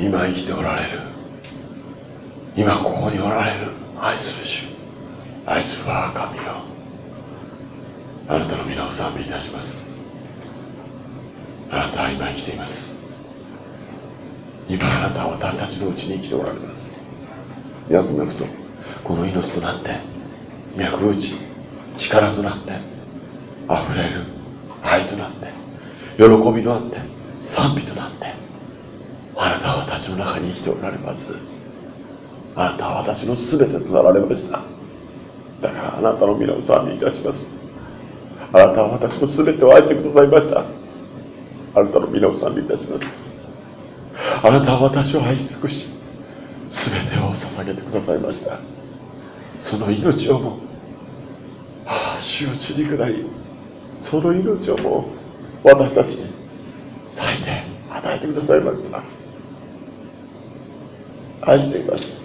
今生きておられる。今ここにおられる。愛する主。愛する我が神よ。あなたの皆を賛美いたします。あなたは今生きています。今あなたは私たちのうちに生きておられます。脈々とこの命となって脈打ち力となって溢れる愛となって喜びとなって賛美となって私の中に生きておられます。あなたは私の全てとなられました。だからあなたの皆を賛美いたします。あなたは私の全てを愛してくださいました。あなたの皆を賛美いたします。あなたは私を愛し尽くし全てを捧げてくださいました。その命をもああ主を血に下りその命をも私たちに咲いて与えてくださいました。愛しています。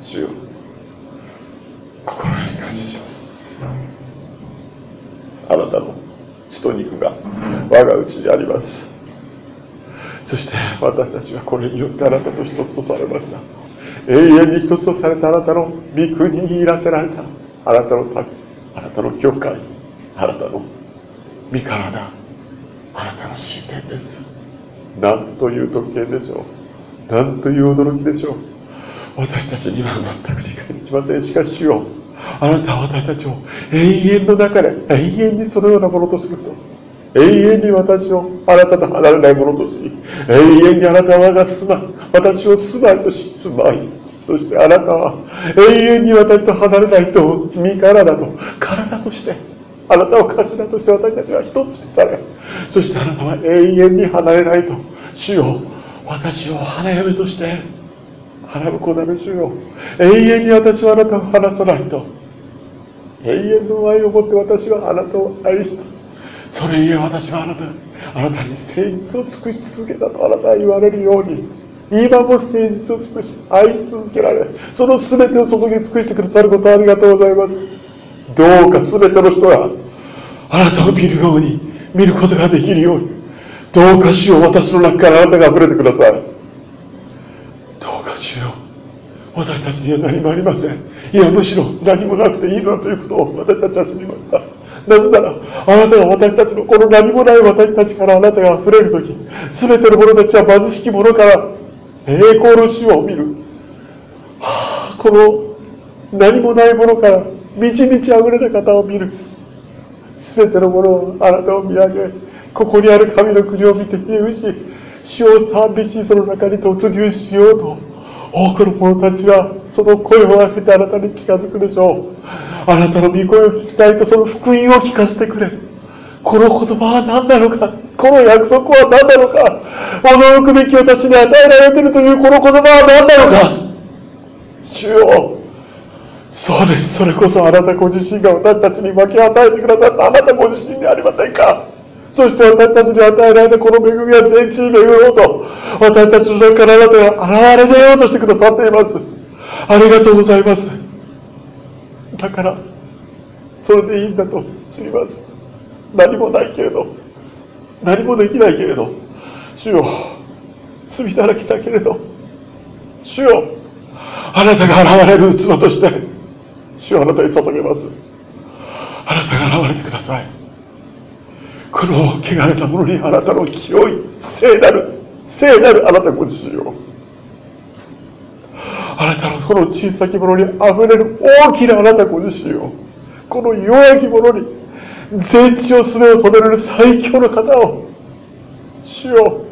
主よ。心に感謝します。あなたの血と肉が我がうちにあります。そして私たちはこれによってあなたと一つとされました。永遠に一つとされたあなたの御国にいらせられた。あなたの民あなたの教会あなたの身体あなたの神殿です。なんという特権でしょうなんという驚きでしょう。私たちには全く理解できません。しかし主よあなたは私たちを永遠の中で永遠にそのようなものとすると永遠に私をあなたと離れないものとし永遠にあなたはが住まい私を住まいとし住まいそしてあなたは永遠に私と離れないと身体と体としてあなたを頭として私たちは一つにされそしてあなたは永遠に離れないと主よ私を花嫁として花婿なる主よ。永遠に私はあなたを離さないと。永遠の愛を持って私はあなたを愛した。それゆえ私はあなたあなたに誠実を尽くし続けたとあなたは言われるように今も誠実を尽くし愛し続けられその全てを注ぎ尽くしてくださることありがとうございます。どうか全ての人があなたを見るように見ることができるように。どうか主よう私の中からあなたが溢れてください。どうか主よう。私たちには何もありません。いやむしろ何もなくていいのだということを私たちは知りました。なぜならあなたが私たちのこの何もない私たちからあなたが溢れる時全ての者たちは貧しき者から栄光の主を見る、はあ、この何もないものから満ち満ち溢れた方を見る。全てのものをあなたを見上げここにある神の国を見て言うし主を賛美しその中に突入しようと多くの者たちはその声を上げてあなたに近づくでしょう。あなたの御声を聞きたいとその福音を聞かせてくれ。この言葉は何なのか。この約束は何なのか。驚くべき私に与えられているというこの言葉は何なのか。主よそうです。それこそあなたご自身が私たちに分け与えてくださった。あなたご自身でありませんか。そして私たちに与えられたこの恵みは全地に巡ろうと私たちの中からあなたが現れ出ようとしてくださっています。ありがとうございます。だからそれでいいんだと知ります何もないけれど何もできないけれど主よ罪だらけだけれど主よあなたが現れる器として主よあなたに捧げます。あなたが現れてください。この汚れたものにあなたの清い聖なる聖なるあなたご自身を。あなたのこの小さきものにあふれる大きなあなたご自身を。この弱き者に全地をすべを染められる最強の方を。主よ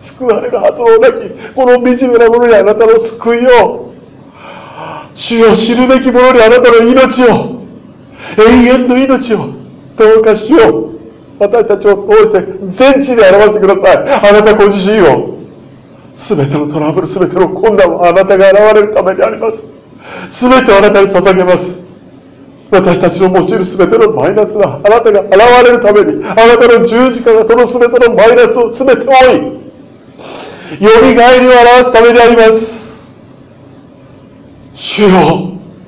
救われるはずのなきこの惨めなものにあなたの救いを。主よ知るべき者にあなたの命を。永遠の命を。どうかしよう私たちを通して全地で表してください。あなたご自身を。全てのトラブル全ての困難はあなたが現れるためにあります。全てをあなたに捧げます。私たちの用いる全てのマイナスはあなたが現れるためにあなたの十字架がその全てのマイナスを全て追いよみがえりを表すためであります。主よ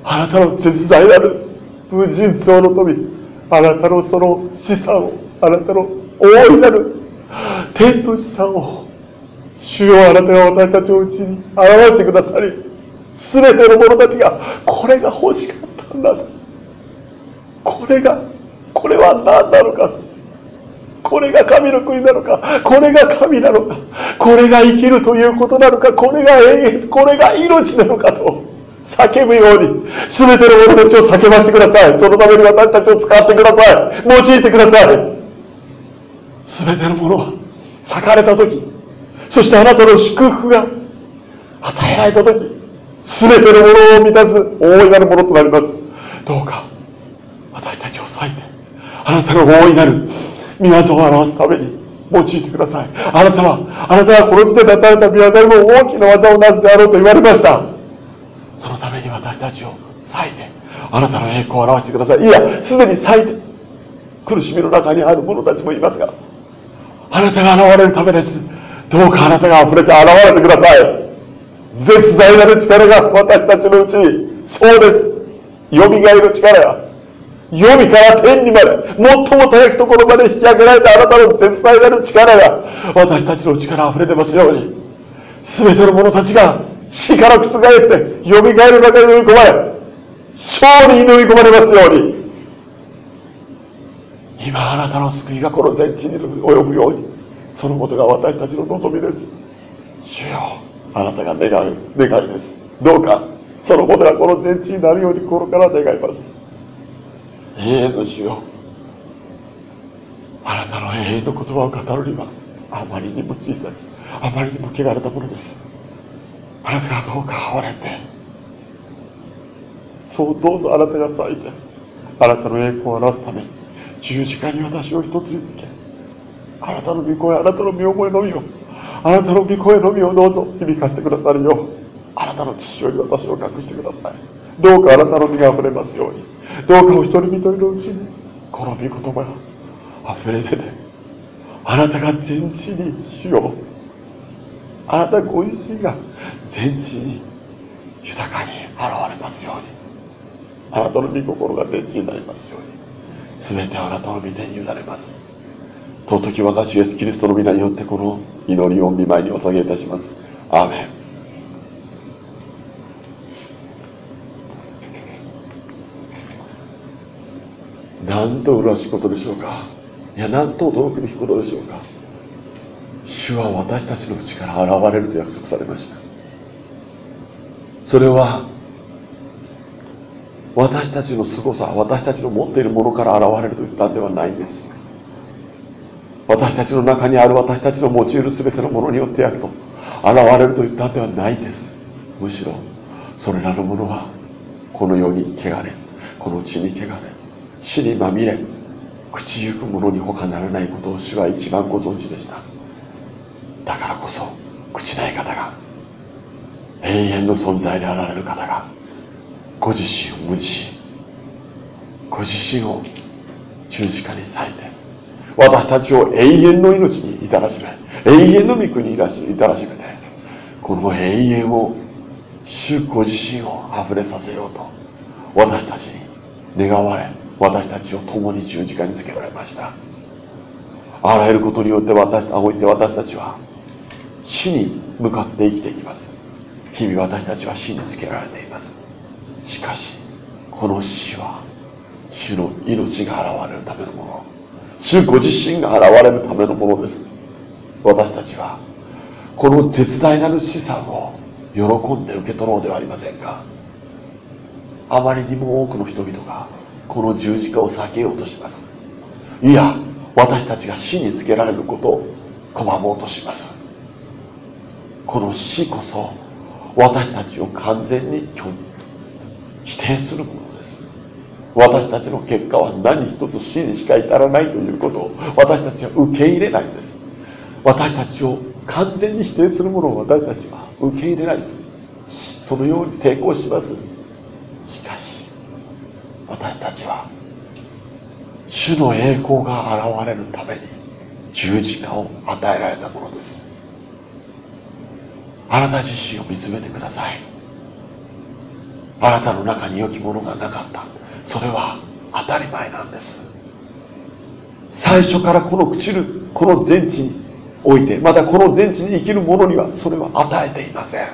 あなたの絶大なる無尽蔵の富あなたのその資産をあなたの大いなる天の資産を主よあなたが私たちのうちに表してくださり全ての者たちがこれが欲しかったんだと。これがこれは何なのか。これが神の国なのか。これが神なのか。これが生きるということなのか。これが永遠これが命なのかと。叫ぶように全ての者たちを叫ばせてください。そのために私たちを使ってください。用いてください。全てのものは裂かれた時そしてあなたの祝福が与えられた時全てのものを満たす大いなるものとなります。どうか私たちを裂いてあなたの大いなる御業を表すために用いてください。あなたはあなたはこの地で出された御業よりも大きな技をなすであろうと言われました。そのために私たちを裂いてあなたの栄光を表してください。いやすでに裂いて苦しみの中にある者たちもいますがあなたが現れるためです。どうかあなたが溢れて現れてください。絶大なる力が私たちのうちに。そうです。よみがえる力。が黄泉から天にまで。最も高きところまで引き上げられたあなたの絶大なる力が私たちの力あふれてますように。全ての者たちが死から覆ってよみがえる中に飲み込まれ勝利に飲み込まれますように。今あなたの救いがこの全地に及ぶようにそのことが私たちの望みです。主よあなたが願う願いです。どうかそのことがこの全地になるように心から願います。永遠の主よあなたの永遠の言葉を語るにはあまりにも小さいあまりにも汚れたものです。あなたがどうか憐れてそうどうぞあなたが咲いてあなたの栄光を表すために十字架に私を一つにつけあなたの御声あなたの御思いのみをあなたの御声のみをどうぞ響かせてくださるようあなたの父より私を隠してください。どうかあなたの身が溢れますようにどうかお一人一人のうちにこの御言葉が溢れ出てあなたが全地に主よあなたご自身が全地に豊かに現れますようにあなたの御心が全地になりますように全てあなたの御手に委ねます。尊き我が主イエスキリストの皆によってこの祈りを見舞いにお下げいたします。アーメン。なんと麗しいことでしょうか？いやなんと驚くべきことでしょうか？主は私たちのうちから現れると約束されました。それは私たちの凄さ私たちの持っているものから現れると言ったんではないんです。私たちの中にある私たちの用いる全てのものによってやると現れると言ったんではないんです。むしろそれらのものはこの世に汚れこの地に汚れ死にまみれ朽ちゆくものに他ならないことを主は一番ご存知でした。だからこそ朽ちない方が永遠の存在であられる方がご自身を無にしご自身を十字架に裂いて私たちを永遠の命に至らしめ永遠の御国に至らしめてこの永遠を主ご自身を溢れさせようと私たちに願われ私たちを共に十字架につけられました。あらゆることによって私おいて私たちは死に向かって生きていきます。日々私たちは死につけられています。しかしこの死は主の命が現れるためのもの。主ご自身が現れるためのものです。私たちはこの絶大なる資産を喜んで受け取ろうではありませんか。あまりにも多くの人々がこの十字架を避けようとします。いや私たちが死につけられることを拒もうとします。この死こそ私たちを完全に否否定するものです。私たちの結果は何一つ死にしか至らないということを私たちは受け入れないんです。私たちを完全に否定するものを私たちは受け入れない。そのように抵抗します。しかし私たちは主の栄光が現れるために十字架を与えられたものです。あなた自身を見つめてください。あなたの中に良きものがなかった。それは当たり前なんです。最初からこの朽ちるこの全地においてまたこの全地に生きる者にはそれは与えていません。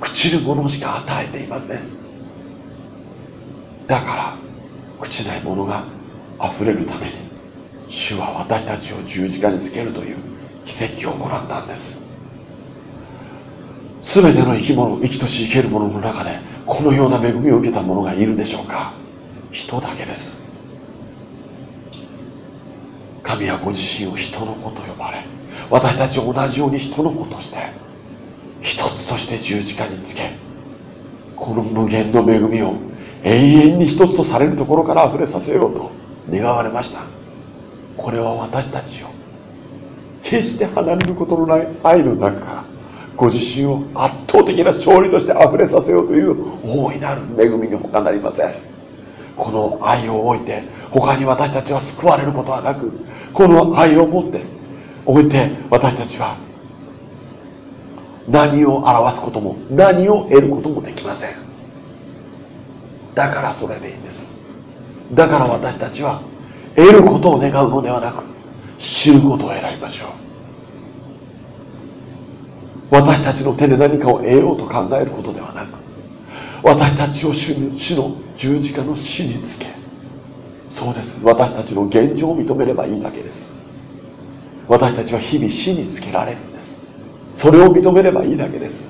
朽ちるものしか与えていません。だから朽ちないものが溢れるために主は私たちを十字架につけるという奇跡を行ったんです。全ての生き物生きとし生けるものの中でこのような恵みを受けた者がいるでしょうか。人だけです。神はご自身を人の子と呼ばれ私たちを同じように人の子として一つとして十字架につけこの無限の恵みを永遠に一つとされるところから溢れさせようと願われました。これは私たちを決して離れることのない愛の中からご自身を圧倒的な勝利として溢れさせようという大いなる恵みに他なりません。この愛を置いて他に私たちは救われることはなくこの愛を持って置いて私たちは何を表すことも何を得ることもできません。だからそれでいいんです。だから私たちは得ることを願うのではなく知ることを選びましょう。私たちの手で何かを得ようと考えることではなく私たちを主の十字架の死につけ。そうです。私たちの現状を認めればいいだけです。私たちは日々死につけられるんです。それを認めればいいだけです。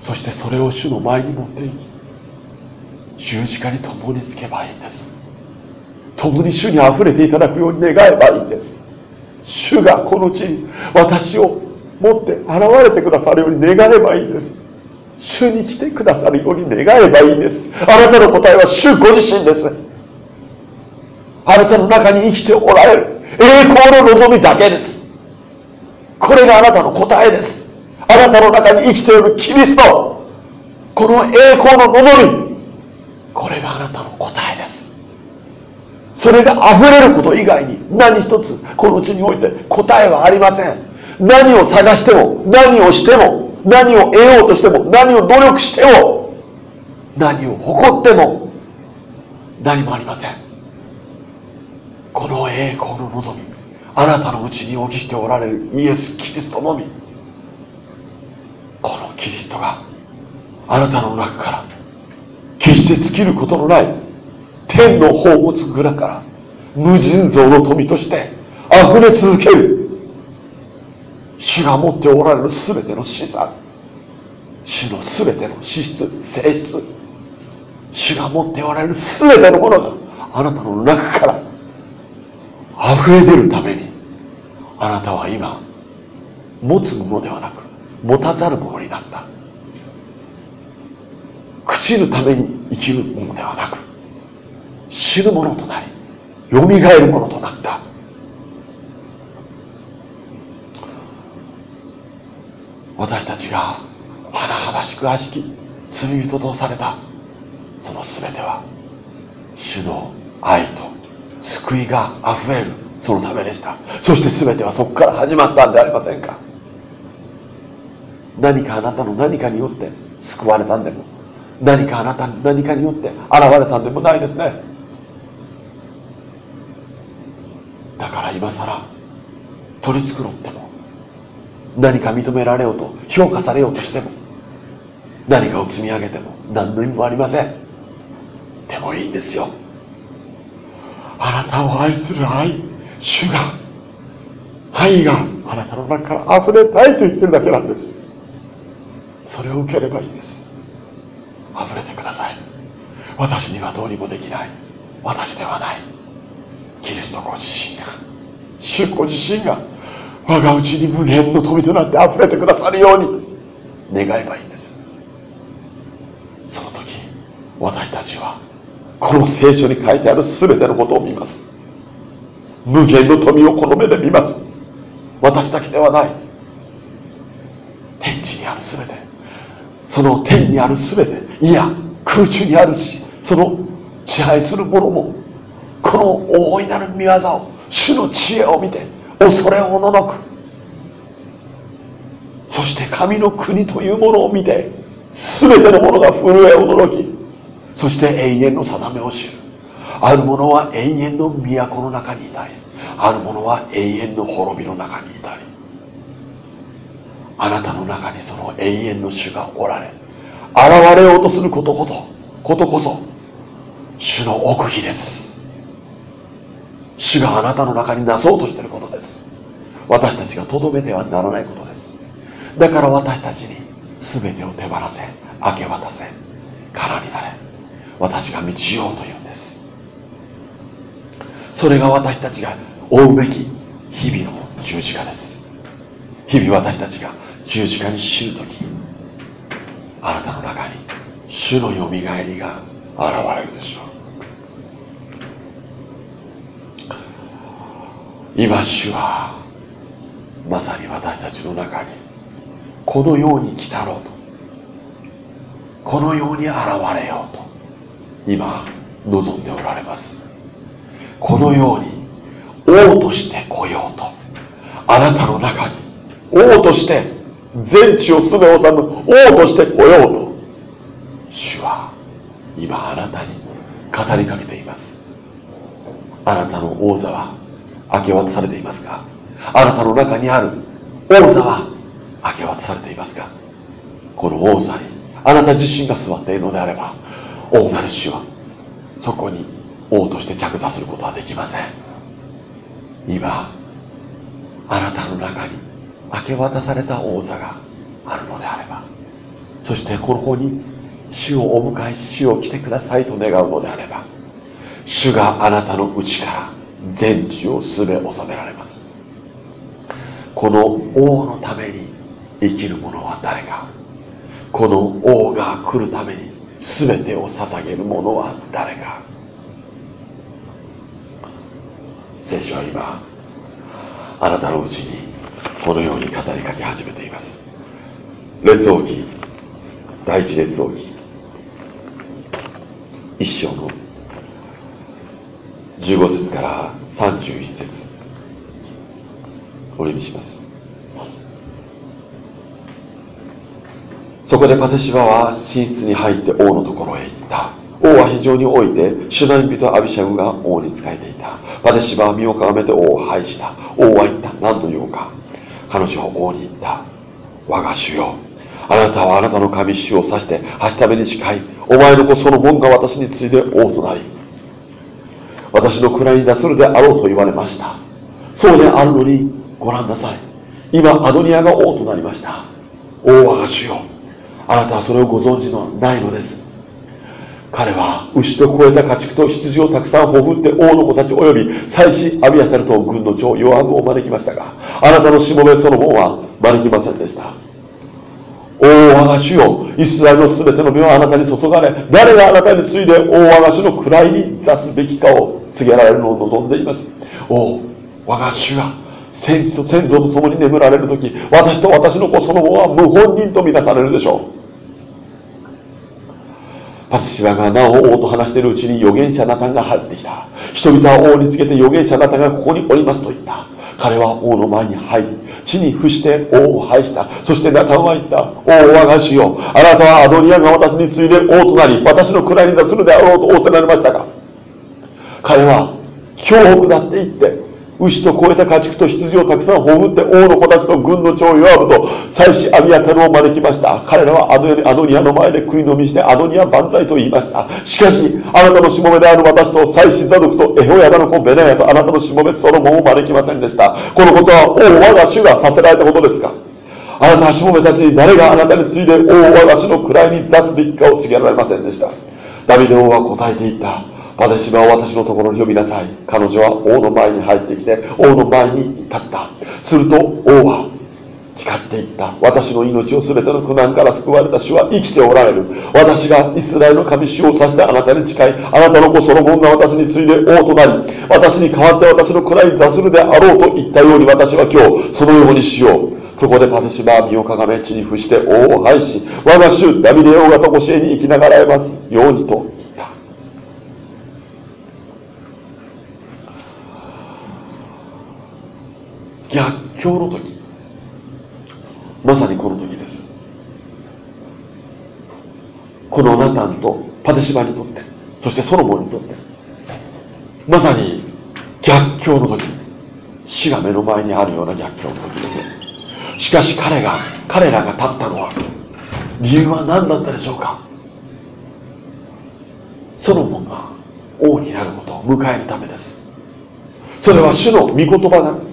そしてそれを主の前に持っていき十字架に共につけばいいんです。共に主にあふれていただくように願えばいいんです。主がこの地に私を持って現れてくださるように願えばいいんです。主に来てくださるように願えばいいんです。あなたの答えは主ご自身ですあなたの中に生きておられる。栄光の望みだけです。これがあなたの答えです。あなたの中に生きておるキリスト。この栄光の望み。これがあなたの答えです。それが溢れること以外に何一つこの地において答えはありません。何を探しても何をしても何を得ようとしても何を努力しても何を誇っても何もありません。この栄光の望みあなたのうちに起きしておられるイエス・キリストのみこのキリストがあなたの中から決して尽きることのない天の宝物蔵から無尽蔵の富として溢れ続ける主が持っておられる全ての資産。主の全ての資質性質。主が持っておられる全てのものがあなたの中から溢れ出るためにあなたは今持つものではなく持たざるものになった。朽ちるために生きるものではなく死ぬものとなりよみがえるものとなった。私たちが甚だしく悪しき罪人とされたその全ては主の愛と救いがあふれるそのためでした。そして全てはそこから始まったんでありませんか。何かあなたの何かによって救われたんでも何かあなたの何かによって現れたんでもないですね。だから今さら取り繕っても何か認められようと評価されようとしても何かを積み上げても何の意味もありません。でもいいんですよ。あなたを愛する愛主が愛があなたの中から溢れたいと言ってるだけなんです。それを受ければいいんです。溢れてください。私にはどうにもできない。私ではない。キリストご自身が主ご自身が我がうちに無限の富となって溢れてくださるように。願えばいいんです。その時私たちはこの聖書に書いてある全てのことを見ます。無限の富をこの目で見ます。私だけではない。天地にある全て。その天にある全て。いや空中にあるしその支配する者もこの大いなる見業を主の知恵を見て恐れおののく。そして神の国というものを見て全てのものが震えおののき。そして永遠の定めを知る。ある者は永遠の都の中にいたいある者は永遠の滅びの中にいたり。あなたの中にその永遠の主がおられ現れようとすることことことこそ主の奥義です。主があなたの中になそうとしていること。です。私たちがとどめてはならないことです。だから私たちに全てを手放せ明け渡せ空になれ。私が道ようというんです。それが私たちが追うべき日々の十字架です。日々私たちが十字架に死ぬ時あなたの中に主のよみがえりが現れるでしょう。今主はまさに私たちの中にこのように来たろうと。このように現れようと。今望んでおられます。このように王として来ようと。あなたの中に王として全地をすべ治む王として来ようと。主は今あなたに語りかけています。あなたの王座は明け渡されていますがあなたの中にある王座は明け渡されていますがこの王座にあなた自身が座っているのであれば王なる主はそこに王として着座することはできません。今あなたの中に明け渡された王座があるのであればそしてこの方に主をお迎えし主を来てくださいと願うのであれば主があなたの内から全地をすべ収められます。この王のために生きる者は誰か。この王が来るために全てを捧げる者は誰か。聖書は今あなたのうちにこのように語りかけ始めています。列王記第一列王記一章の15節から31節。お読みします。そこでパテシバは寝室に入って王のところへ行った。王は非常に老いて主ナ人アビシャグが王に仕えていた。パテシバは身をかがめて王を拝した。王は言った。何と言おうか。彼女は王に言った。我が主よ。あなたはあなたの神主を指してはしために誓いお前の子その門が私に次いで王となり私の位に出するであろうと言われました。そうであるのにご覧なさい。今アドニアが王となりました。王我が主よ。あなたはそれをご存知のないのです。彼は牛と超えた家畜と羊をたくさんほふって王の子たち及び祭司アビアタルと軍の長ヨアブを招きましたがあなたのしもべソロモンは招きませんでした。王我が主よ。イスラエルの全ての身はあなたに注がれ誰があなたに次いで王我が主の位に座すべきかを告げられるのを望んでいます。王我が主が先祖先祖と共に眠られる時私と私の子その後は無本人とみなされるでしょう。パティシバがなお王と話しているうちに預言者ナタンが入ってきた。人々は王につけて預言者ナタンがここにおりますと言った。彼は王の前に入り地に伏して王を拝した。そしてナタンは言った。王我が主よあなたはアドニアが私に次いで王となり私の位に座するであろうと仰せられましたが彼は恐怖だって言って牛と超えた家畜と羊をたくさんほふって王の子たちと軍の長ヨアブと祭司アビアタルを招きました。彼らはあの夜アドニアの前で食い飲みしてアドニア万歳と言いました。しかしあなたのしもべである私と祭司ザドクとエホヤダの子ベナヤとあなたのしもべソロモンを招きませんでした。このことは王我が主がさせられたことですか？あなたはしもべたちに誰があなたに次いで王我が主の位に座すべきかを告げられませんでした。ダビデ王は答えていった。私は私のところに呼びなさい。彼女は王の前に入ってきて王の前に立った。すると王は誓っていった。私の命を全ての苦難から救われた主は生きておられる。私がイスラエルの神主を指してあなたに誓いあなたの子ソロモンが私に次いで王となり私に代わって私の位に座するであろうと言ったように私は今日そのようにしよう。そこでパテシバは身をかがめ地に伏して王を拝し我が主ダビデ王がとこしえに生きながらえますようにと。逆境の時。まさにこの時です。このナタンとパテシバにとってそしてソロモンにとってまさに逆境の時。死が目の前にあるような逆境の時です。しかし彼が彼らが立ったのは理由は何だったでしょうか。ソロモンが王になることを迎えるためです。それは主の御言葉が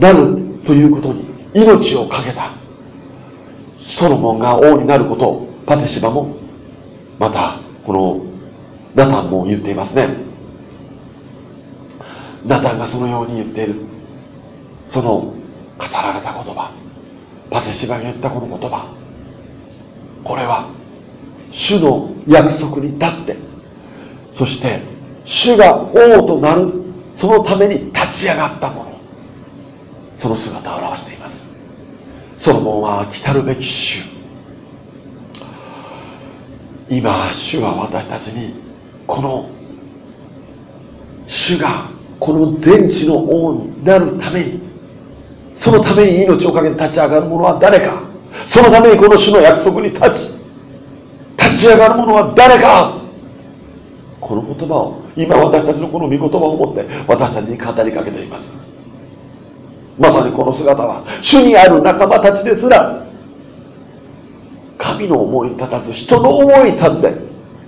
なるということに命を懸けた。ソロモンが王になることをパテシバもまたこのナタンも言っていますね。ナタンがそのように言っている。その語られた言葉パテシバが言ったこの言葉これは主の約束に立ってそして主が王となるそのために立ち上がったもの。その姿を表しています。ソロモンは来たるべき主。今主は私たちにこの主がこの全地の王になるためにそのために命を懸けて立ち上がる者は誰か。そのためにこの主の約束に立ち立ち上がる者は誰か。この言葉を今私たちのこの御言葉を持って私たちに語りかけています。まさにこの姿は主にある仲間たちですら神の思い立たず人の思い立って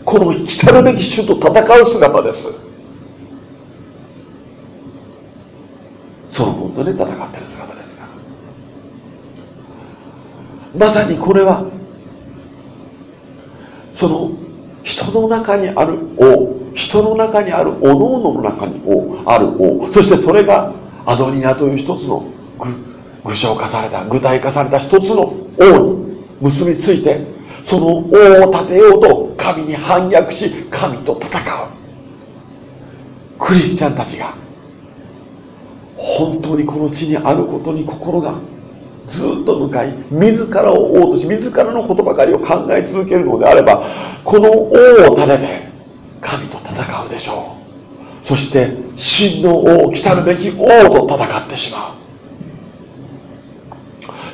この来たるべき主と戦う姿です。ソロモンとね戦ってる姿ですがまさにこれはその人の中にある王人の中にあるおのおのの中に王ある王そしてそれがアドニアという一つの具象化された具体化された一つの王に結びついてその王を立てようと神に反逆し神と戦う。クリスチャンたちが本当にこの地にあることに心がずっと向かい自らを王とし自らのことばかりを考え続けるのであればこの王を立てて神と戦うでしょう。そして真の王来たるべき王と戦ってしまう。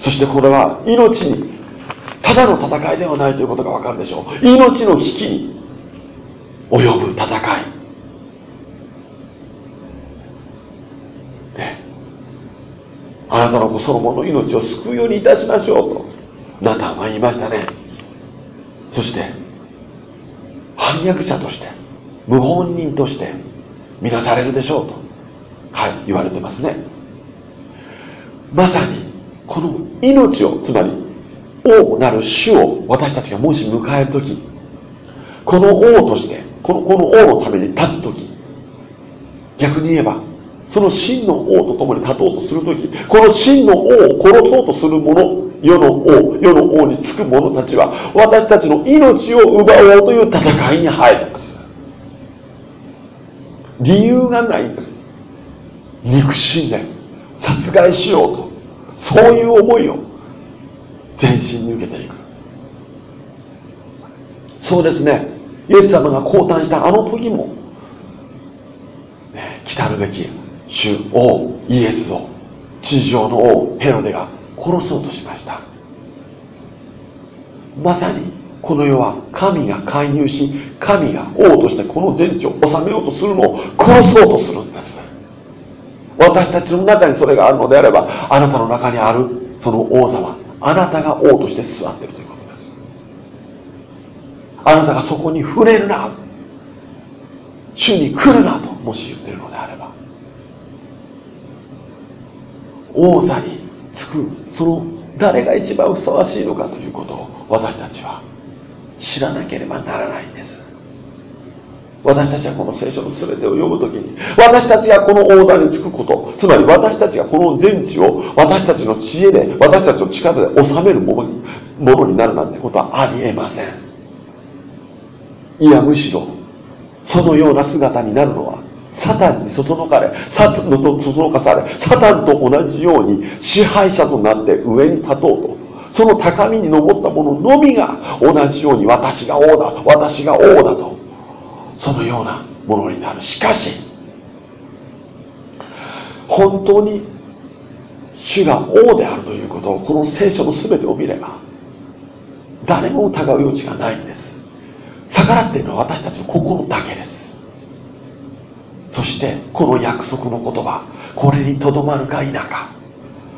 そしてこれは命にただの戦いではないということが分かるでしょう。命の危機に及ぶ戦い。あなたの子ソロモンの命を救うようにいたしましょうとナタンは言いましたね。そして反逆者として無本人として見なされるでしょうとはい言われてますね。まさにこの命をつまり王なる主を私たちがもし迎える時この王としてこのこの王のために立つ時逆に言えばその真の王と共に立とうとする時この真の王を殺そうとする者世の王世の王につく者たちは私たちの命を奪おうという戦いに入ります。理由がないんです。憎しんで殺害しようと。そういう思いを。全身に受けていく。そうですね。イエス様が降誕したあの時も。来たるべき。主王イエスを。地上の王ヘロデが殺そうとしました。まさにこの世は神が介入し神が王としてこの全地を治めようとするのを殺そうとするんです。私たちの中にそれがあるのであればあなたの中にあるその王座はあなたが王として座っているということです。あなたがそこに触れるな主に来るなともし言ってるのであれば。王座につくその誰が一番ふさわしいのかということを私たちは知らなければならないんです私たちはこの聖書の全てを読むときに私たちがこの王座につくことつまり私たちがこの全地を私たちの知恵で私たちの力で治めるものにものになるなんてことはありえませんいやむしろそのような姿になるのはサタンにそそのかれ、サのとそそのかされ、サタンと同じように支配者となって上に立とうと。その高みに登った者のみが同じように私が王だ、私が王だと。そのようなものになる。しかし、本当に主が王であるということをこの聖書の全てを見れば誰も疑う余地がないんです逆らっているのは私たちの心だけですそしてこの約束の言葉これにとどまるか否か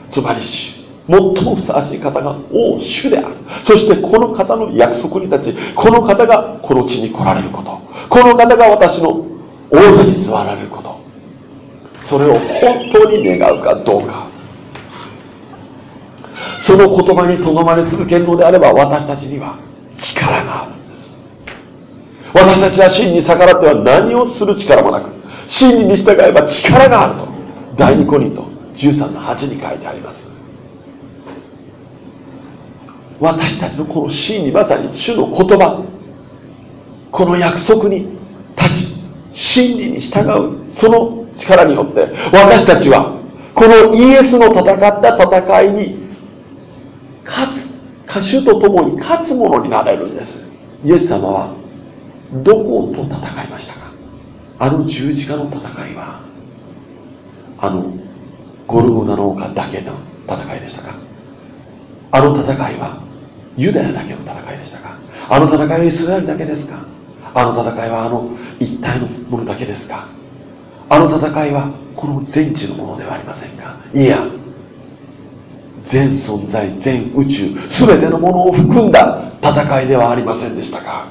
つまり主最もふさわしい方が王主である。そしてこの方の約束に立ちこの方がこの地に来られること。この方が私の王座に座られること。それを本当に願うかどうか。その言葉にとどまり続けるのであれば私たちには力があるんです。私たちは真に逆らっては何をする力もなく真に従えば力があると。第2コリント13の8に書いてあります。私たちのこの真にまさに主の言葉この約束に立ち真理に従うその力によって私たちはこのイエスの戦った戦いに勝つ歌手と共に勝つ者になれるんです。イエス様はどこと戦いましたか？あの十字架の戦いはあのゴルゴダの丘だけの戦いでしたか？あの戦いはユダヤだけの戦いでしたか？あの戦いはイスラエルだけですか？あの戦いはあの一体のものだけですか？あの戦いはこの全地のものではありませんか？いや全存在全宇宙全てのものを含んだ戦いではありませんでしたか？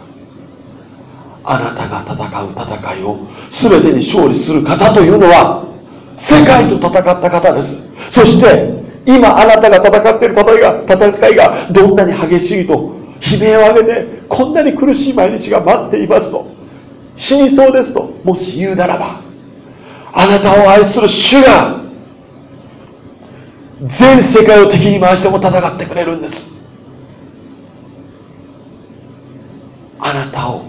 あなたが戦う戦いを全てに勝利する方というのは世界と戦った方です。そして今あなたが戦っている戦いが戦いがどんなに激しいと悲鳴を上げてこんなに苦しい毎日が待っていますと死にそうですともし言うならばあなたを愛する主が全世界を敵に回しても戦ってくれるんです。あなたを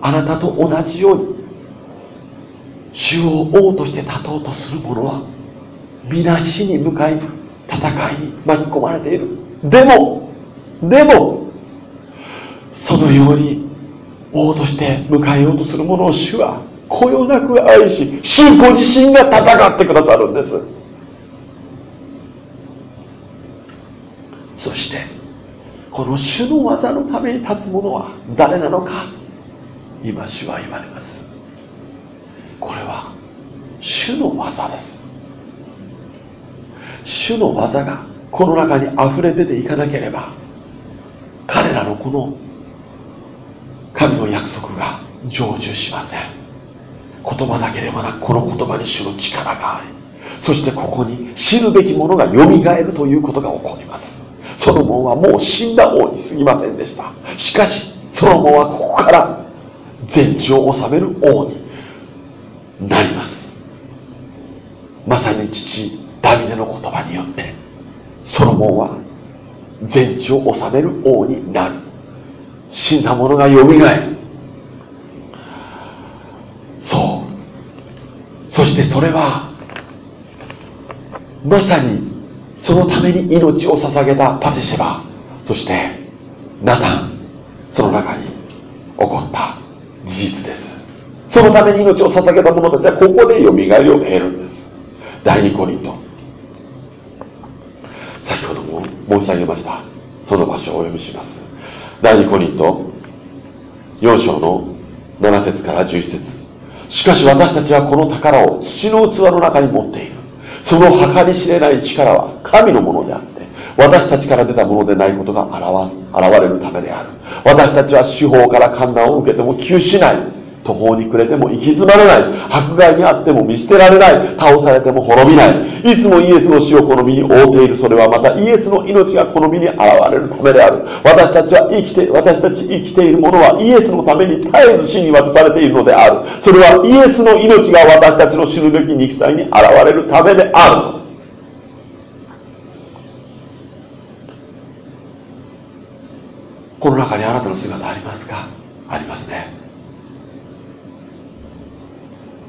あなたと同じように主を王として立とうとする者は皆死に向かい戦いに巻き込まれている。でもでもそのように王として迎えようとする者を主はこよなく愛し主ご自身が戦ってくださるんです。そしてこの主の技のために立つ者は誰なのか今主は言われます。これは主の技です。主の技がこの中に溢れ出ていかなければ彼らのこの神の約束が成就しません。言葉だけではなくこの言葉に主の力がありそしてここに死ぬべきものがよみがえるということが起こります。ソロモンはもう死んだ王に過ぎませんでした。しかしソロモンはここから全地を治める王になります。まさに父ダビデの言葉によってソロモンは全地を治める王になる。死んだ者がよみがえる。そう。そしてそれはまさにそのために命を捧げたパティシェバそしてナタンその中に起こった事実です。そのために命を捧げた者たちはここでよみがえりを得るんです。第二コリント。先ほども申し上げました。その場所をお読みします。第2コリント4章の7節から11節。しかし私たちはこの宝を土の器の中に持っている。その計り知れない力は神のものであって私たちから出たものでないことが現れるためである。私たちは司法から観難を受けても窮しない。途方に暮れても行き詰まらない。迫害にあっても見捨てられない。倒されても滅びない。いつもイエスの死をこの身に覆っているそれはまたイエスの命がこの身に現れるためである。私たちは生きて私たち生きている者はイエスのために絶えず死に渡されているのである。それはイエスの命が私たちの死ぬべき肉体に現れるためである。この中にあなたの姿ありますか？ありますね。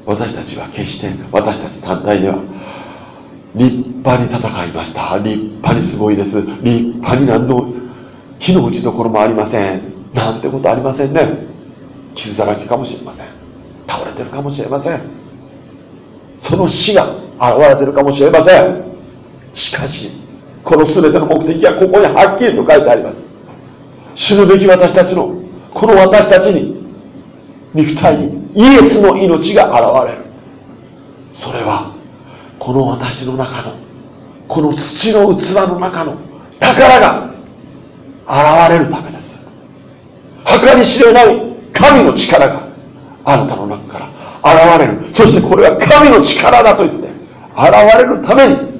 私たちは決して私たち単体では立派に戦いました。立派にすごいです。立派に何の火の打ちどころもありません。なんてことありませんね。傷だらけかもしれません。倒れてるかもしれません。その死が現れてるかもしれません。しかしこの全ての目的はここにはっきりと書いてあります。死ぬべき私たちのこの私たちに肉体にイエスの命が現れる。それはこの私の中のこの土の器の中の宝が現れるためです。計り知れない神の力があなたの中から現れる。そしてこれは神の力だと言って現れるために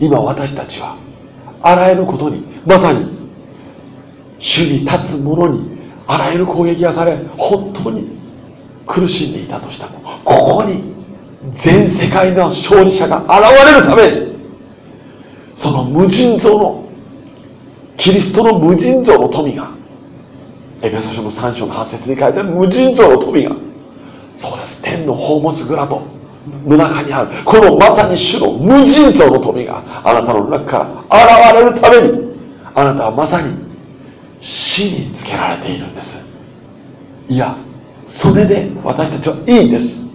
今私たちはあらゆることにまさに主に立つ者にあらゆる攻撃がされ本当に苦しんでいたとしてもここに全世界の勝利者が現れるためにその無尽蔵のキリストの無尽蔵の富がエペソ書の3章の8節に書いてある無尽蔵の富がそうです。天の宝物蔵との中にあるこのまさに主の無尽蔵の富があなたの中から現れるためにあなたはまさに死につけられているんです。いやそれで私たちはいいんです。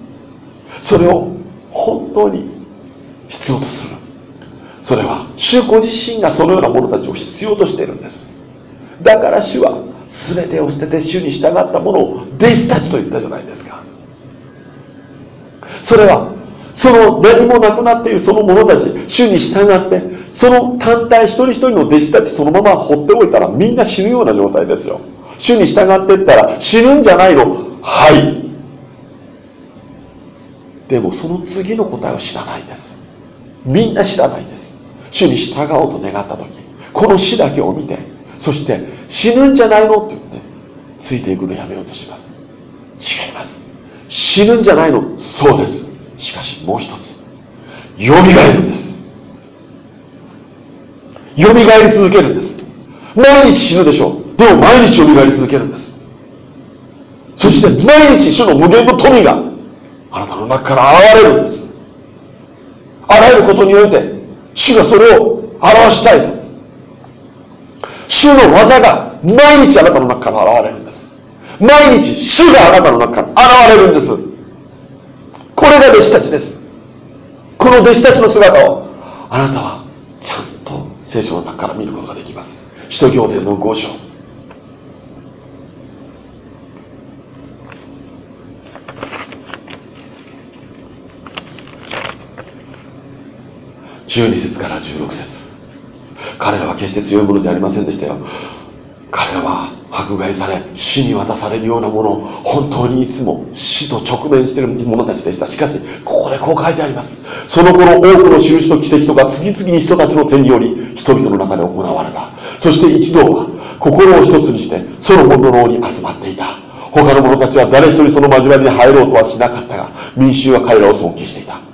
それを本当に必要とする。それは主ご自身がそのような者たちを必要としているんです。だから主は全てを捨てて主に従った者を弟子たちと言ったじゃないですか。それはその何もなくなっているその者たち主に従ってその単体一人一人の弟子たちそのまま放っておいたらみんな死ぬような状態ですよ。主に従っていったら死ぬんじゃないの。はい。でもその次の答えを知らないんです。みんな知らないんです。主に従おうと願った時この死だけを見てそして死ぬんじゃないのって言ってついていくのやめようとします。違います。死ぬんじゃないの。そうです。しかしもう一つよみがえるんです。よみがえり続けるんです。毎日死ぬでしょう。でも毎日よみがえり続けるんです。そして毎日主の無限の富があなたの中から現れるんです。あらゆることにおいて主がそれを表したいと。主の技が毎日あなたの中から現れるんです。毎日主があなたの中から現れるんです。これが弟子たちです。この弟子たちの姿をあなたはちゃんと聖書の中から見ることができます。使徒行伝の5章。12節から16節。彼らは決して強いものじゃありませんでしたよ。彼らは迫害され死に渡されるようなもの本当にいつも死と直面している者たちでした。しかしここでこう書いてあります。その頃多くの印と奇跡とか次々に人たちの手により人々の中で行われた。そして一同は心を一つにしてその者の王に集まっていた。他の者たちは誰一人その交わりに入ろうとはしなかったが民衆は彼らを尊敬していた。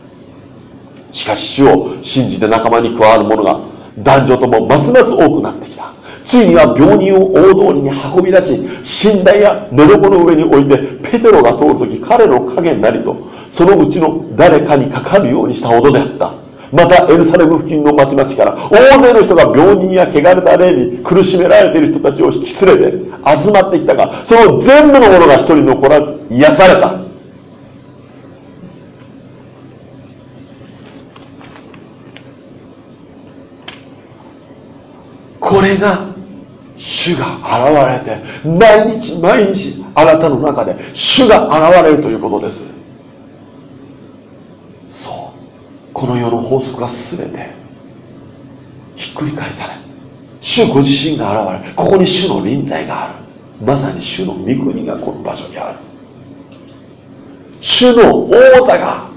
しかし主を信じて仲間に加わる者が男女ともますます多くなってきた。ついには病人を大通りに運び出し寝台や寝床の上に置いてペテロが通る時彼の影になりとそのうちの誰かにかかるようにしたほどであった。またエルサレム付近の町々から大勢の人が病人や汚れた霊に苦しめられている人たちを引き連れて集まってきたがその全部の者が一人残らず癒された。れが主が現れて毎日毎日あなたの中で主が現れるということです。そう。この世の法則が全てひっくり返され主ご自身が現れここに主の臨在がある。まさに主の御国がこの場所にある。主の王座が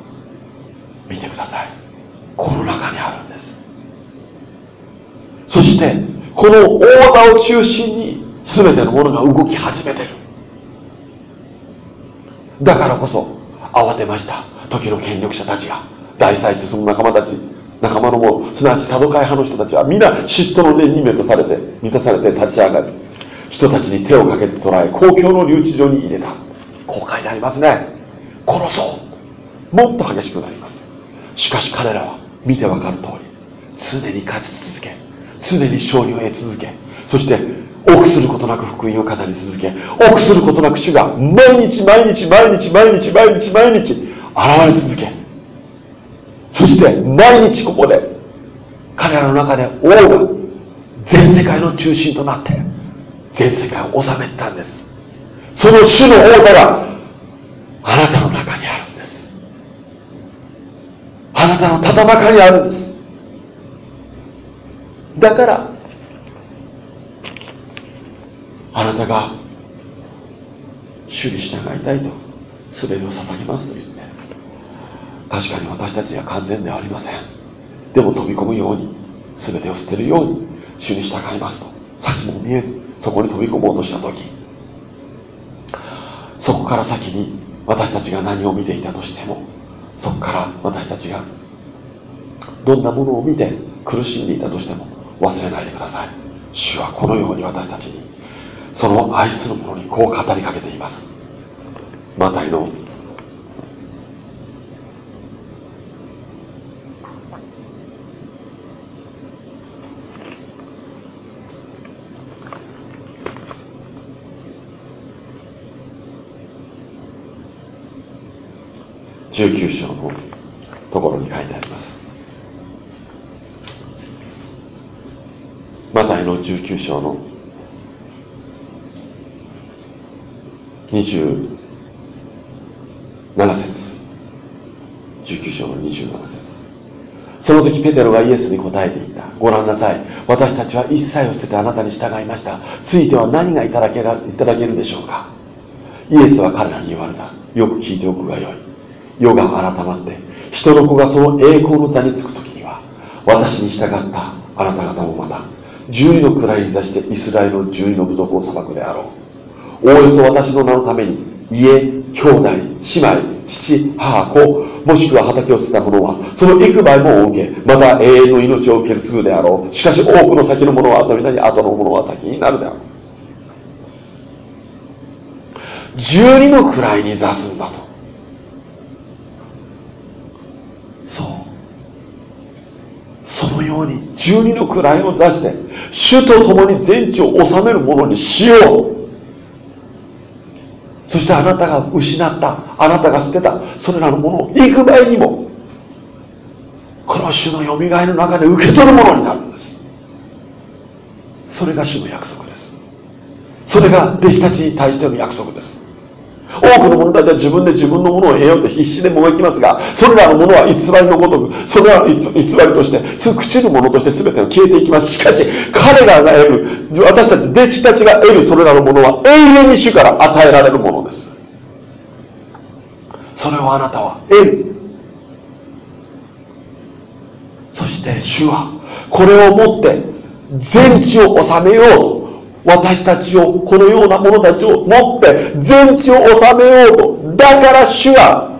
見てください。この中にあるんです。そしてこの王座を中心に全てのものが動き始めてる。だからこそ慌てました。時の権力者たちが大祭司その仲間たち仲間の者すなわちサドカイ派の人たちは皆嫉妬の念に満たされて満たされて立ち上がり人たちに手をかけて捕らえ公共の留置所に入れた。後悔でありますね。殺そう。もっと激しくなります。しかし彼らは見てわかる通り常に勝ち続け常に勝利を得続けそして臆することなく福音を語り続け臆することなく主が毎日毎日毎日毎日毎日毎日現れ続けそして毎日ここで彼らの中で王が全世界の中心となって全世界を治めたんです。その主の王座があなたの中にあるんです。あなたのただ中にあるんです。だからあなたが主に従いたいと全てを捧げますと言って確かに私たちは完全ではありません。でも飛び込むように全てを捨てるように主に従いますと先も見えずそこに飛び込もうとした時そこから先に私たちが何を見ていたとしてもそこから私たちがどんなものを見て苦しんでいたとしても忘れないでください。主はこのように私たちにその愛する者にこう語りかけています。マタイの19章のところに書いてありますマタイの19章の27節。19章の27節。その時ペテロがイエスに答えていった。ご覧なさい。私たちは一切を捨ててあなたに従いました。ついては何がいただけいただけるでしょうか。イエスは彼らに言われた。よく聞いておくがよい。世が改まって人の子がその栄光の座につく時には私に従ったあなた方もまた十二の位に座してイスラエルの十二の部族を裁くであろう。おおよそ私の名のために家兄弟姉妹父母子もしくは畑を捨てた者はその幾倍も受けまた永遠の命を受け継ぐであろう。しかし多くの先の者は後になり後の者は先になるであろう。十二の位に座すんだと。そのように十二の位を座して主と共に全地を治めるものにしよう。そしてあなたが失ったあなたが捨てたそれらのものを幾倍にもこの主のよみがえの中で受け取るものになるんです。それが主の約束です。それが弟子たちに対しての約束です。多くの者たちは自分で自分のものを得ようと必死でもがきますがそれらのものは偽りのごとくそれは偽りとして朽ちるものとして全てが消えていきます。しかし彼らが得る私たち弟子たちが得るそれらのものは永遠に主から与えられるものです。それをあなたは得る。そして主はこれをもって全地を治めようと私たちをこのような者たちを持って全地を治めようとだから主は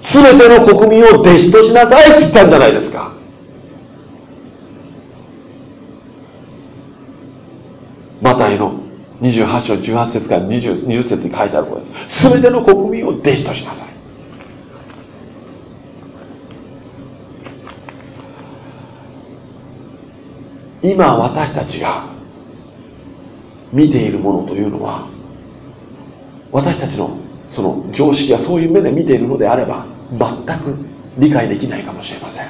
全ての国民を弟子としなさいって言ったんじゃないですか。マタイの28章18節から 20, 20節に書いてあることです。全ての国民を弟子としなさい。今私たちが見ているものというのは私たちのその常識やそういう目で見ているのであれば全く理解できないかもしれません。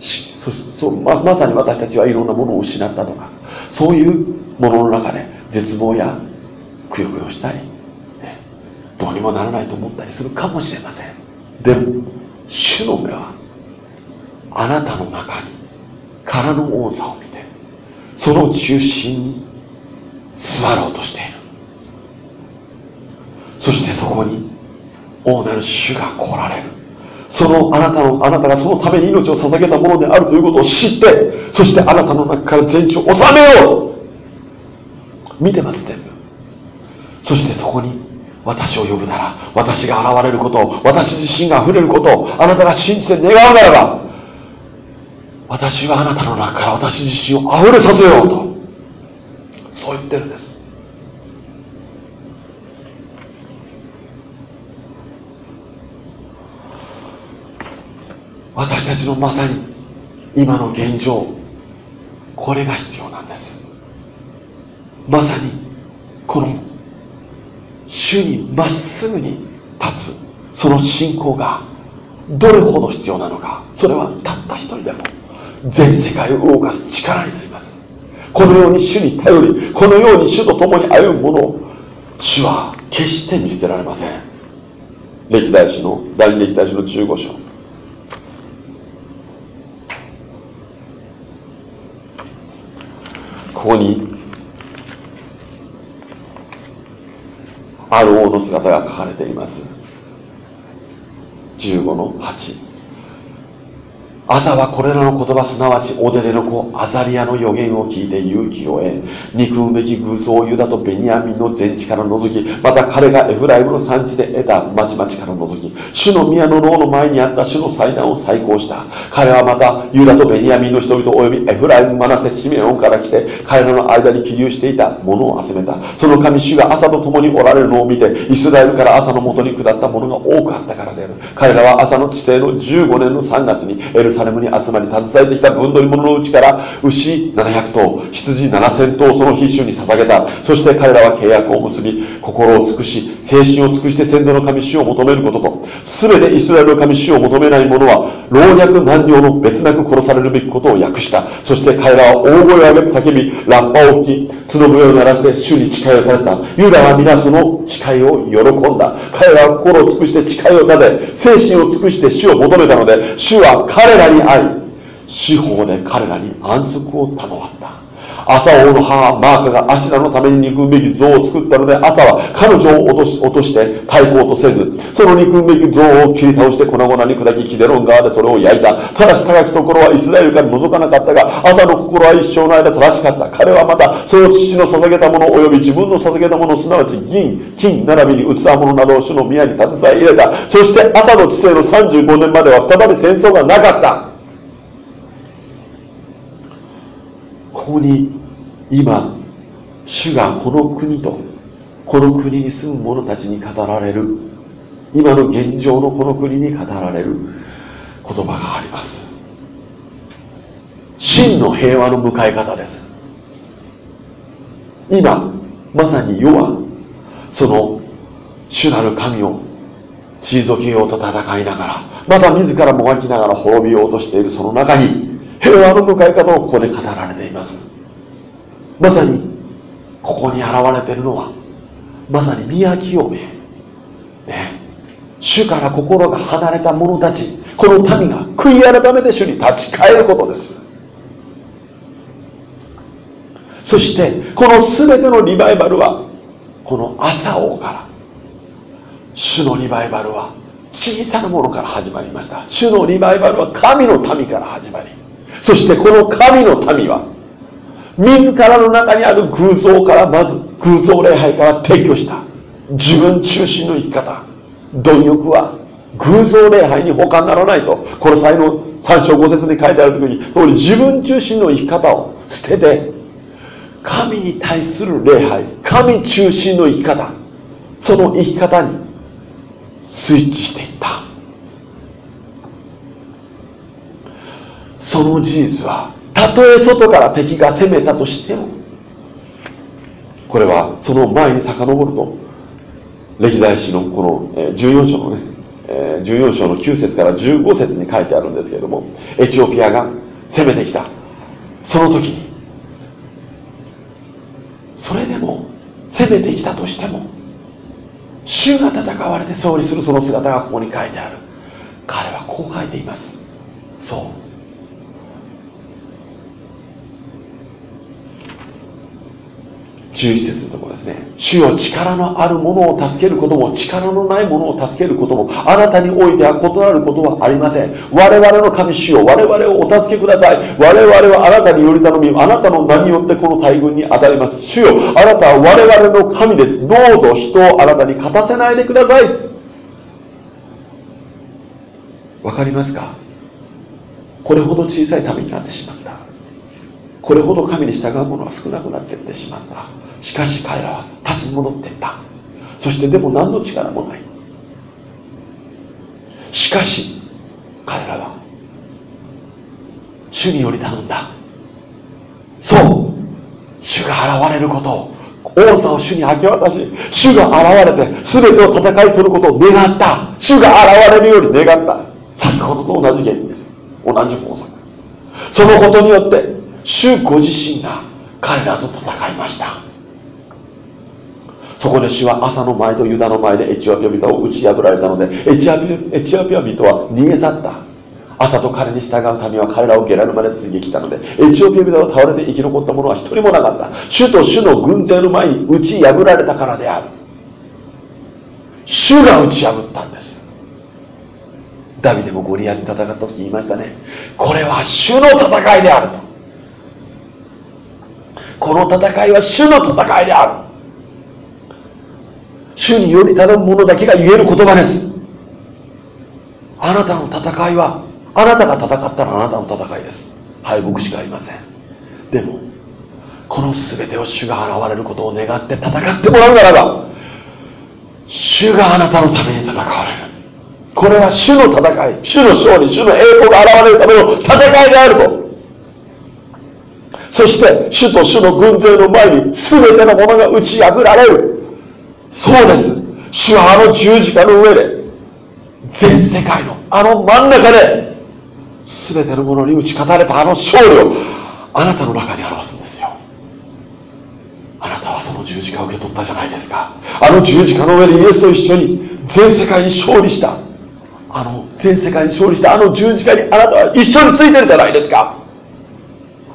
そままさに私たちはいろんなものを失ったとかそういうものの中で絶望やくよくよしたり、ね、どうにもならないと思ったりするかもしれません。でも主の目はあなたの中に空の王座を見てその中心に座ろうとして。いるそしてそこに王なる主が来られる。そのあなたのあなたがそのために命を捧げたものであるということを知ってそしてあなたの中から全地を治めよう。見てます全部。そしてそこに私を呼ぶなら私が現れること私自身が溢れることをあなたが信じて願うならば私はあなたの中から私自身を溢れさせようと。そう言ってるんです。私たちのまさに今の現状これが必要なんです。まさにこの主にまっすぐに立つその信仰がどれほど必要なのか。それはたった一人でも全世界を動かす力になります。このように主に頼りこのように主と共に歩む者を主は決して見捨てられません。歴代史の第二歴代史の15章。ここにある王の姿が書かれています。15の8朝はこれらの言葉すなわちオデレの子アザリアの予言を聞いて勇気を得憎むべき偶像ユダとベニヤミンの全地から除きまた彼がエフライムの産地で得た町々から除き主の宮の牢の前にあった主の祭壇を再興した。彼はまたユダとベニヤミンの人々及びエフライムマナセシメオンから来て彼らの間に起立していたものを集めた。その神主が朝と共におられるのを見てイスラエルから朝のもとに下ったものが多くあったからである。彼らは朝の治世の15年の3月にエルササレムに集まり携えてきた分取り物のうちから牛700頭羊7000頭その必修に捧げた。そして彼らは契約を結び心を尽くし精神を尽くして先祖の神主を求めることと。全てイスラエルの神主を求めない者は老若男女の別なく殺されるべきことを訳した。そして彼らは大声を上げて叫びラッパを吹き角笛を鳴らして主に誓いを立てた。ユダは皆その誓いを喜んだ。彼らは心を尽くして誓いを立て精神を尽くして主を求めたので主は彼らに会い司法で彼らに安息を賜った。朝王の母マーカがアシラのために憎むべき像を作ったので朝は彼女を落とし落として対抗とせずその憎むべき像を切り倒して粉々に砕きキデロン川でそれを焼いた。ただし高きところはイスラエルから覗かなかったが朝の心は一生の間正しかった。彼はまたその父の捧げたもの及び自分の捧げたものすなわち銀金並びに器物などを主の宮に携え入れた。そして朝の知性の35年までは再び戦争がなかった。ここに今主がこの国とこの国に住む者たちに語られる。今の現状のこの国に語られる。言葉があります。真の平和の迎え方です。今まさに世はその主なる神を退けようと戦いながらまた自らもがきながら滅びようとしているその中に平和の迎え方をここで語られています。まさにここに現れているのはまさに宮清めね。主から心が離れた者たちこの民が悔い改めて主に立ち返ることです。そしてこの全てのリバイバルはこの朝王から主のリバイバルは小さなものから始まりました。主のリバイバルは神の民から始まり。そしてこの神の民は自らの中にある偶像からまず偶像礼拝から提供した。自分中心の生き方。貪欲は偶像礼拝に他ならないと。この際の3章5節に書いてある時に通り自分中心の生き方を捨てて神に対する礼拝神中心の生き方その生き方にスイッチしていった。その事実はたとえ外から敵が攻めたとしてもこれはその前に遡ると歴代史のこの14章のね14章の9節から15節に書いてあるんですけれどもエチオピアが攻めてきた。その時にそれでも攻めてきたとしても主が戦われて勝利するその姿がここに書いてある。彼はこう書いています。そう。11節のところですね。主よ力のある者を助けることも力のない者を助けることもあなたにおいては異なることはありません。我々の神主よ我々をお助けください。我々はあなたにより頼みあなたの名によってこの大軍に当たります。主よあなたは我々の神です。どうぞ人をあなたに勝たせないでください。わかりますか？これほど小さい民になってしまった。これほど神に従う者は少なくなっていってしまった。しかし彼らは立ち戻っていった。そしてでも何の力もない。しかし彼らは主により頼んだ。そう。主が現れることを王座を主に明け渡し主が現れて全てを戦い取ることを願った。主が現れるように願った。先ほどと同じ原理です。同じ法則そのことによって主ご自身が彼らと戦いました。そこで主は朝の前とユダの前でエチオピア人を打ち破られたのでエチオピア人は逃げ去った。朝と彼に従う民は彼らをゲラルまで追撃したのでエチオピア人を倒れて生き残った者は一人もなかった。主と主の軍勢の前に打ち破られたからである。主が打ち破ったんです。ダビデもゴリアに戦った時言いましたね。これは主の戦いであると。この戦いは主の戦いである。主により頼む者だけが言える言葉です。あなたの戦いはあなたが戦ったらあなたの戦いです。敗北しかありません。でもこの全てを主が現れることを願って戦ってもらうならば主があなたのために戦われる。これは主の戦い。主の勝利主の栄光が現れるための戦いであると。そして主と主の軍勢の前に全てのものが打ち破られる。そうです。主はあの十字架の上で全世界のあの真ん中で全てのものに打ち勝たれたあの勝利をあなたの中に表すんですよ。あなたはその十字架を受け取ったじゃないですか。あの十字架の上でイエスと一緒に全世界に勝利したあの全世界に勝利したあの十字架にあなたは一緒についてるじゃないですか。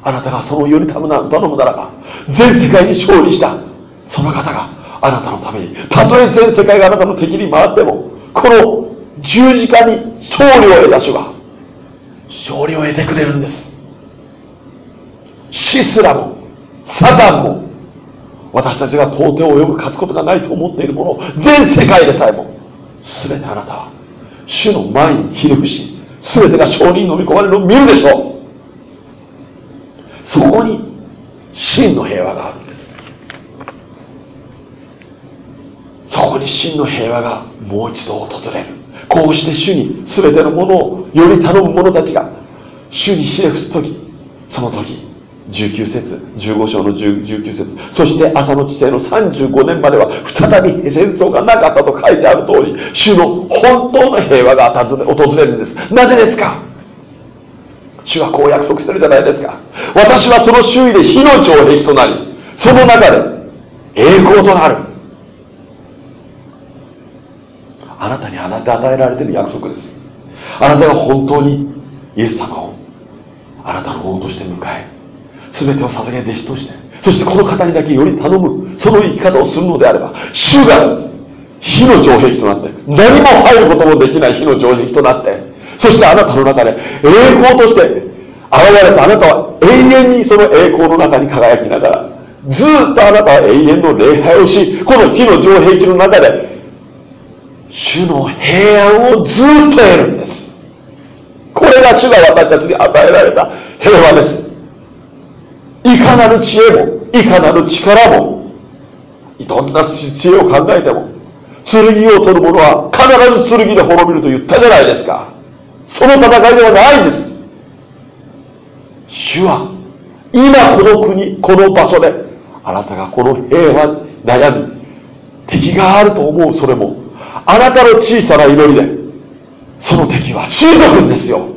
あなたがその世に頼むならば全世界に勝利したその方があなたのためにたとえ全世界があなたの敵に回ってもこの十字架に勝利を得た主は勝利を得てくれるんです。死すらもサタンも私たちが到底及ぶ勝つことがないと思っているものを全世界でさえも全てあなたは主の前にひれ伏し全てが勝利に飲み込まれるのを見るでしょう。そこに真の平和があるんです。そこに真の平和がもう一度訪れる。こうして主に全てのものをより頼む者たちが主にひれ伏す時その時19節15章の19節そして朝の知性の35年までは再び戦争がなかったと書いてある通り主の本当の平和が訪れるんです。なぜですか？主はこう約束してるじゃないですか。私はその周囲で火の城壁となりその中で栄光となる。あなたにあなた与えられている約束です。あなたが本当にイエス様をあなたの王として迎え全てを捧げ弟子としてそしてこの方にだけより頼むその生き方をするのであれば主が火の城壁となって何も入ることもできない火の城壁となってそしてあなたの中で栄光として現れたあなたは永遠にその栄光の中に輝きながらずっとあなたは永遠の礼拝をしこの火の城壁の中で主の平安をずっと得るんです。これが主が私たちに与えられた平和です。いかなる知恵もいかなる力もどんな知恵を考えても剣を取る者は必ず剣で滅びると言ったじゃないですか。その戦いではないんです。主は今この国この場所であなたがこの平和悩み敵があると思うそれもあなたの小さな祈りでその敵は退くんですよ。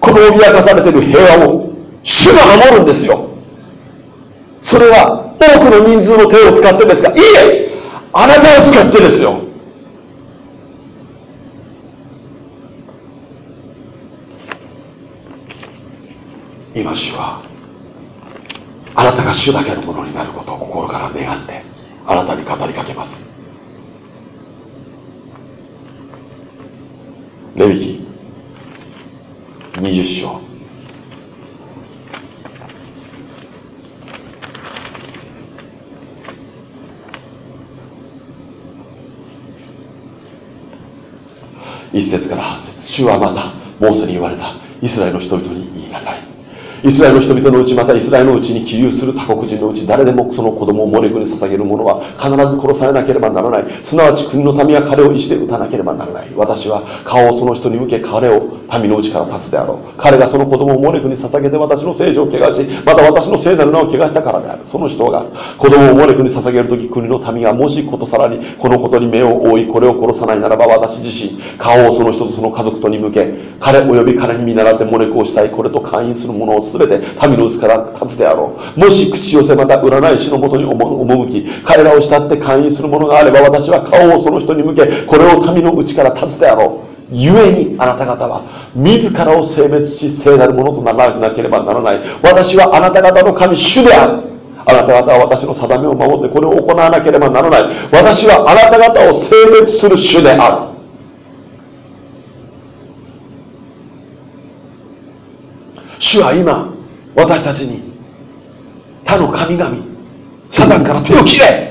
この脅かされてる平和を主が守るんですよ。それは多くの人数の手を使ってですがいいえあなたを使ってですよ。今主はあなたが主だけのものになることを心から願ってあなたに語りかけます。レビキ20章。一節から八節。主はまたモーセに言われた。イスラエルの人々にイスラエルの人々のうちまたイスラエルのうちに起立する他国人のうち誰でもその子供をモレクに捧げる者は必ず殺されなければならない。すなわち国の民は彼を石で撃たなければならない私は顔をその人に向け彼を民のうちから立つであろう。彼がその子供をモレクに捧げて私の聖女を汚しまた私の聖なる名を汚したからである。その人が子供をモレクに捧げる時国の民がもしことさらにこのことに目を覆いこれを殺さないならば私自身顔をその人とその家族とに向け彼及び彼に見習ってモレクをしたいこれと勧誘する者を全て民のうから立つであろう。もし口寄せまた占い師のもとに赴き彼らを慕って勧誘する者があれば私は顔をその人に向けこれを民のうちから立つであろう。故にあなた方は自らを性別し聖なるものとならなければならない。私はあなた方の神主である。あなた方は私の定めを守ってこれを行わなければならない。私はあなた方を性別する主である。主は今私たちに他の神々サタンから手を切れ。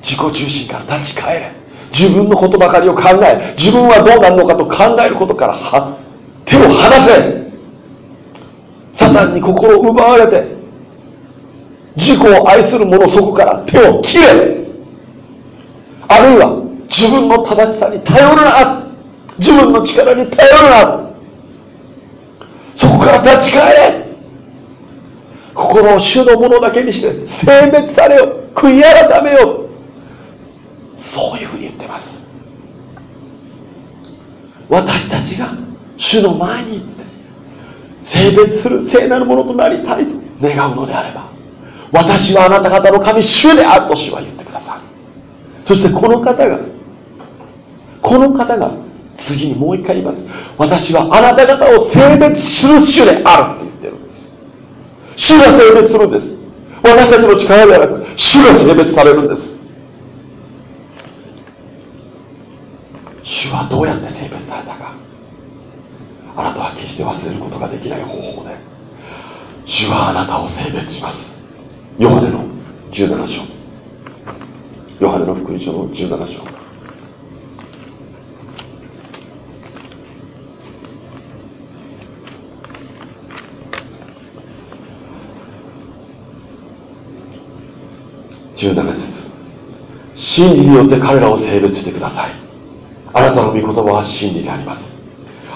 自己中心から立ち返れ。自分のことばかりを考え自分はどうなるのかと考えることから手を離せ。サタンに心を奪われて自己を愛する者そこから手を切れ。あるいは自分の正しさに頼るな自分の力に頼るなそこから立ち返れ。心を主のものだけにして性別されよ。悔い改めよ。そういうふうに言ってます。私たちが主の前に行って性別する聖なるものとなりたいと願うのであれば私はあなた方の神主であると主は言ってくださいそしてこの方がこの方が次にもう一回言います。私はあなた方を性別する主であるって言ってるんです。主が性別するんです。私たちの力ではなく主が性別されるんです。主はどうやって性別されたか。あなたは決して忘れることができない方法で。主はあなたを性別します。ヨハネの17章。ヨハネの福音書の17章。17節。真理によって彼らを性別してください。あなたの御言葉は真理であります。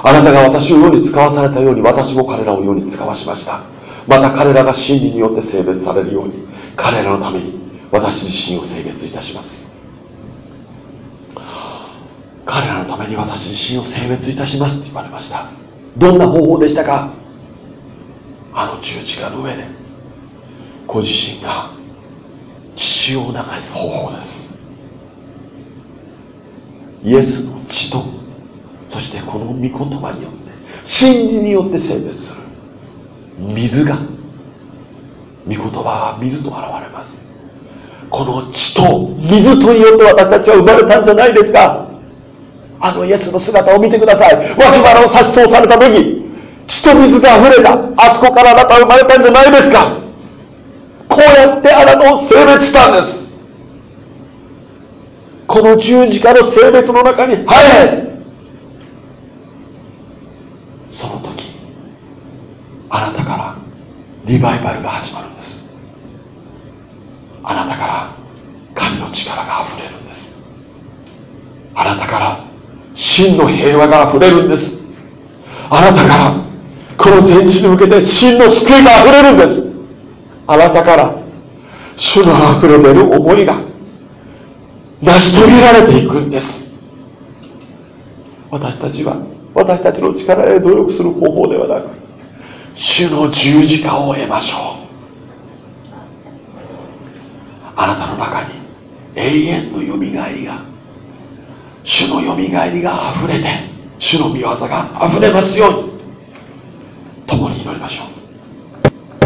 あなたが私を世に使わされたように私も彼らを世に使わしました。また彼らが真理によって性別されるように彼らのために私自身を性別いたします。彼らのために私自身を性別いたしますって言われました。どんな方法でしたか？あの十字架の上で。ご自身が血を流す方法です。イエスの血とそしてこの御言葉によって真理によって性別する。水が御言葉は水と現れます。この血と水とによって私たちは生まれたんじゃないですか。あのイエスの姿を見てください。脇腹を差し通された時血と水が溢れた。あそこからあなた生まれたんじゃないですか。こうやってあなたを性別したんです。この十字架の性別の中に入れ。その時あなたからリバイバルが始まるんです。あなたから神の力があふれるんです。あなたから真の平和があふれるんです。あなたからこの全地に向けて真の救いがあふれるんです。あなたから主のあふれ出る思いが成し遂げられていくんです。私たちは私たちの力で努力する方法ではなく主の十字架を得ましょう。あなたの中に永遠のよみがえりが主のよみがえりがあふれて主の御業があふれますように共に祈りましょう。